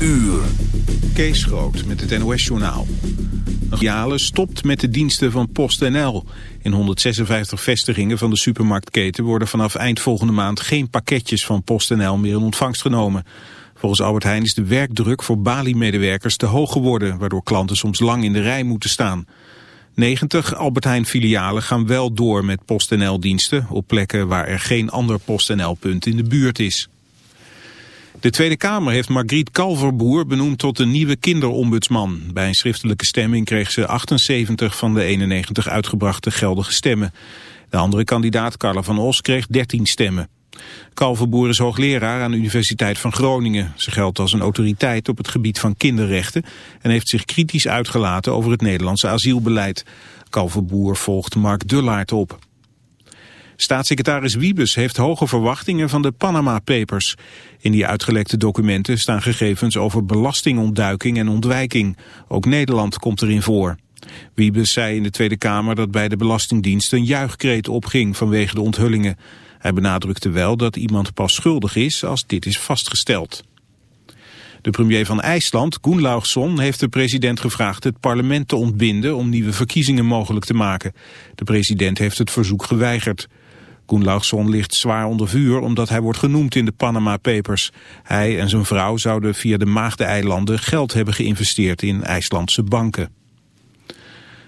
uur. Kees Groot met het NOS-journaal. Jale stopt met de diensten van PostNL. In 156 vestigingen van de supermarktketen worden vanaf eind volgende maand geen pakketjes van PostNL meer in ontvangst genomen. Volgens Albert Heijn is de werkdruk voor Bali-medewerkers te hoog geworden, waardoor klanten soms lang in de rij moeten staan. 90 Albert Heijn filialen gaan wel door met PostNL-diensten op plekken waar er geen ander PostNL-punt in de buurt is. De Tweede Kamer heeft Margriet Kalverboer benoemd tot de nieuwe kinderombudsman. Bij een schriftelijke stemming kreeg ze 78 van de 91 uitgebrachte geldige stemmen. De andere kandidaat, Carla van Os, kreeg 13 stemmen. Kalverboer is hoogleraar aan de Universiteit van Groningen. Ze geldt als een autoriteit op het gebied van kinderrechten... en heeft zich kritisch uitgelaten over het Nederlandse asielbeleid. Kalverboer volgt Mark Dullaert op. Staatssecretaris Wiebes heeft hoge verwachtingen van de Panama Papers. In die uitgelekte documenten staan gegevens over belastingontduiking en ontwijking. Ook Nederland komt erin voor. Wiebes zei in de Tweede Kamer dat bij de Belastingdienst een juichkreet opging vanwege de onthullingen. Hij benadrukte wel dat iemand pas schuldig is als dit is vastgesteld. De premier van IJsland, Gunnlaugsson, heeft de president gevraagd het parlement te ontbinden om nieuwe verkiezingen mogelijk te maken. De president heeft het verzoek geweigerd. Gunnlaugsson ligt zwaar onder vuur omdat hij wordt genoemd in de Panama Papers. Hij en zijn vrouw zouden via de Maagdeneilanden geld hebben geïnvesteerd in IJslandse banken.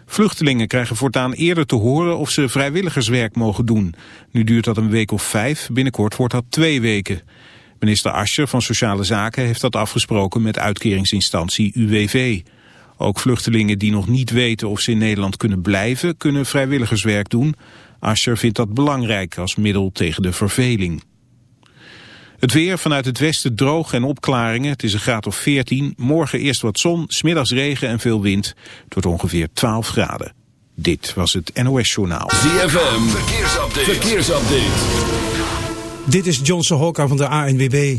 Vluchtelingen krijgen voortaan eerder te horen of ze vrijwilligerswerk mogen doen. Nu duurt dat een week of vijf, binnenkort wordt dat twee weken. Minister Ascher van Sociale Zaken heeft dat afgesproken met uitkeringsinstantie UWV. Ook vluchtelingen die nog niet weten of ze in Nederland kunnen blijven, kunnen vrijwilligerswerk doen. Ascher vindt dat belangrijk als middel tegen de verveling. Het weer vanuit het westen droog en opklaringen. Het is een graad of 14. Morgen eerst wat zon, smiddags regen en veel wind. Het wordt ongeveer 12 graden. Dit was het NOS Journaal. ZFM, verkeersupdate. verkeersupdate. Dit is Johnson Hokka van de ANWB.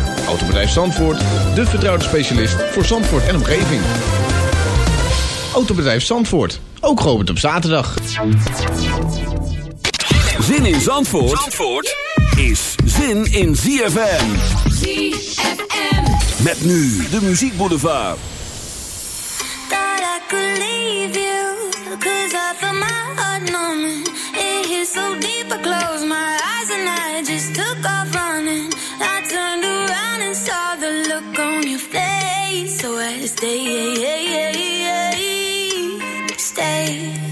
Autobedrijf Zandvoort, de vertrouwde specialist voor Zandvoort en omgeving. Autobedrijf Zandvoort, ook geopend op zaterdag. Zin in Zandvoort, Zandvoort is zin in ZFM. ZFM. Met nu de Muziek Boulevard. Thought I could leave you, cause I felt my heart numbing. It hit so deep, I closed my eyes and I just took off running. Saw the look on your face. So I had to stay, stay.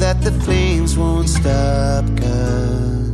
that the flames won't stop cause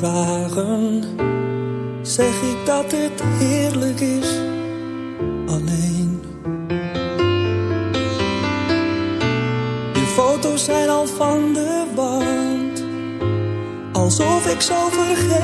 vragen, zeg ik dat het heerlijk is alleen. De foto's zijn al van de wand, alsof ik zo vergeet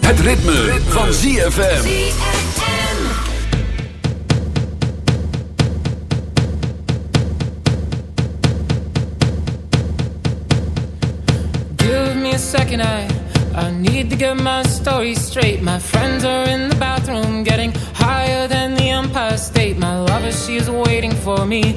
Het ritme, ritme. van ZFM. Give me a second, I, I need to get my story straight. My friends are in the bathroom getting higher than the Empire State. My lover, she's waiting for me.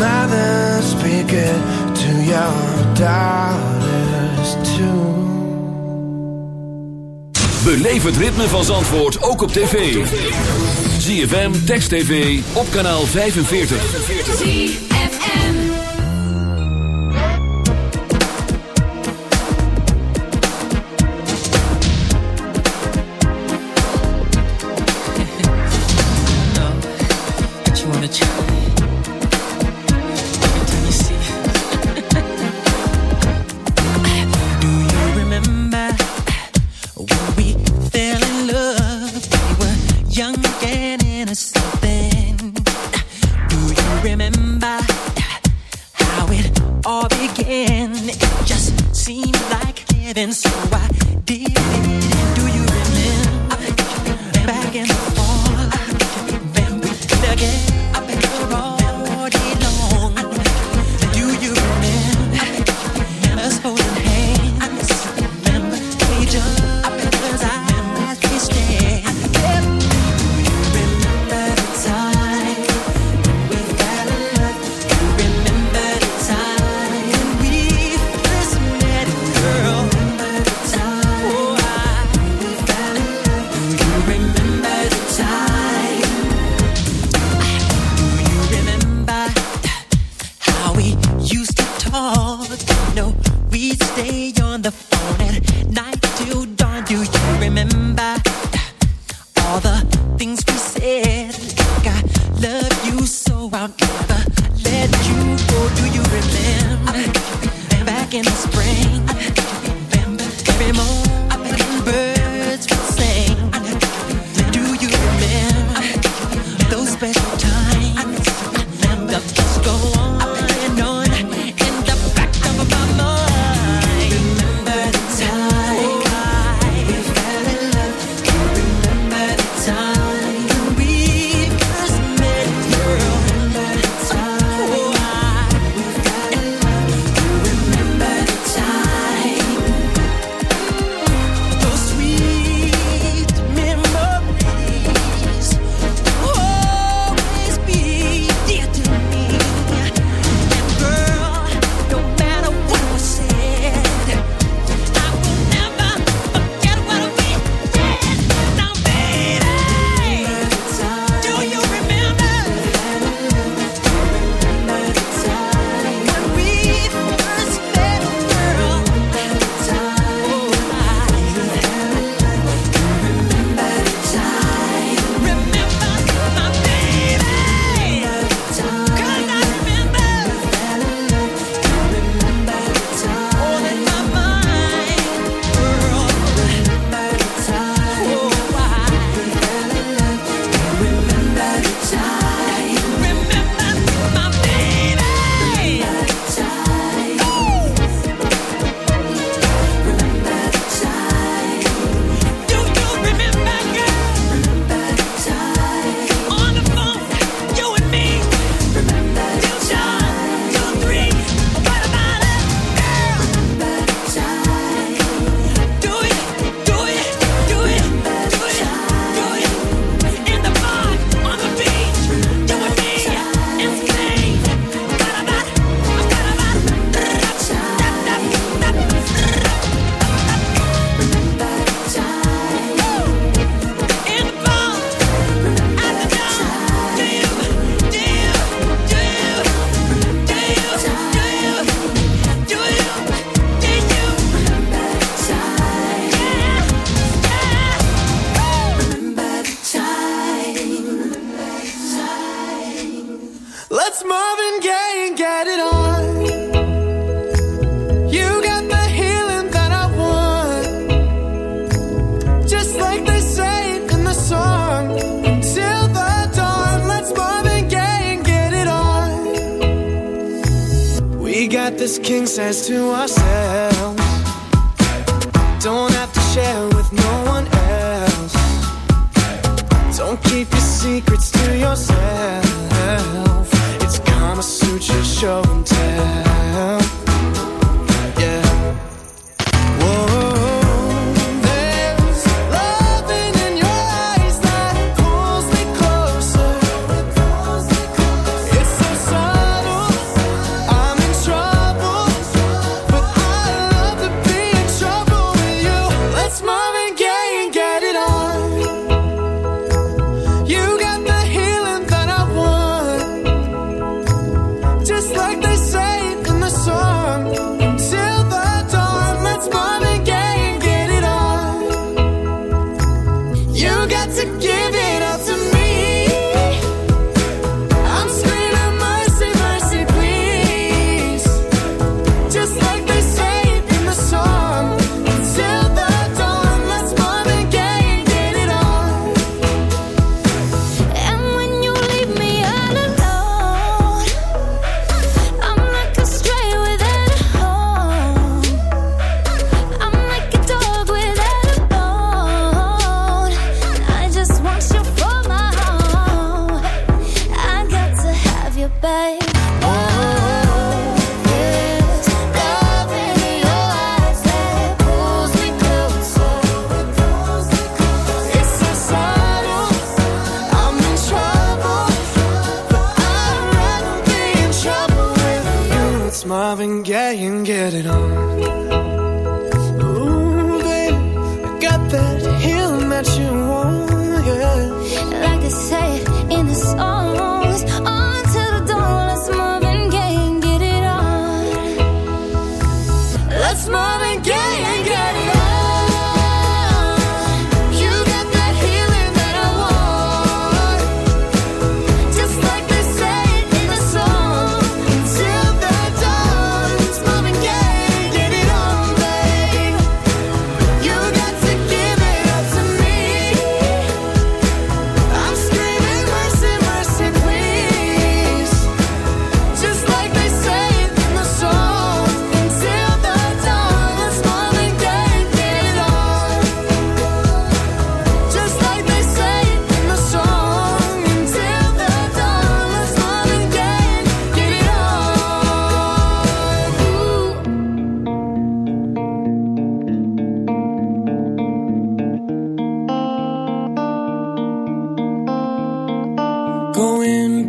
Mother, speak to your daughters too. Beleef het ritme van Zandvoort ook op tv. ZFM, Text TV, op kanaal 45. ZFM.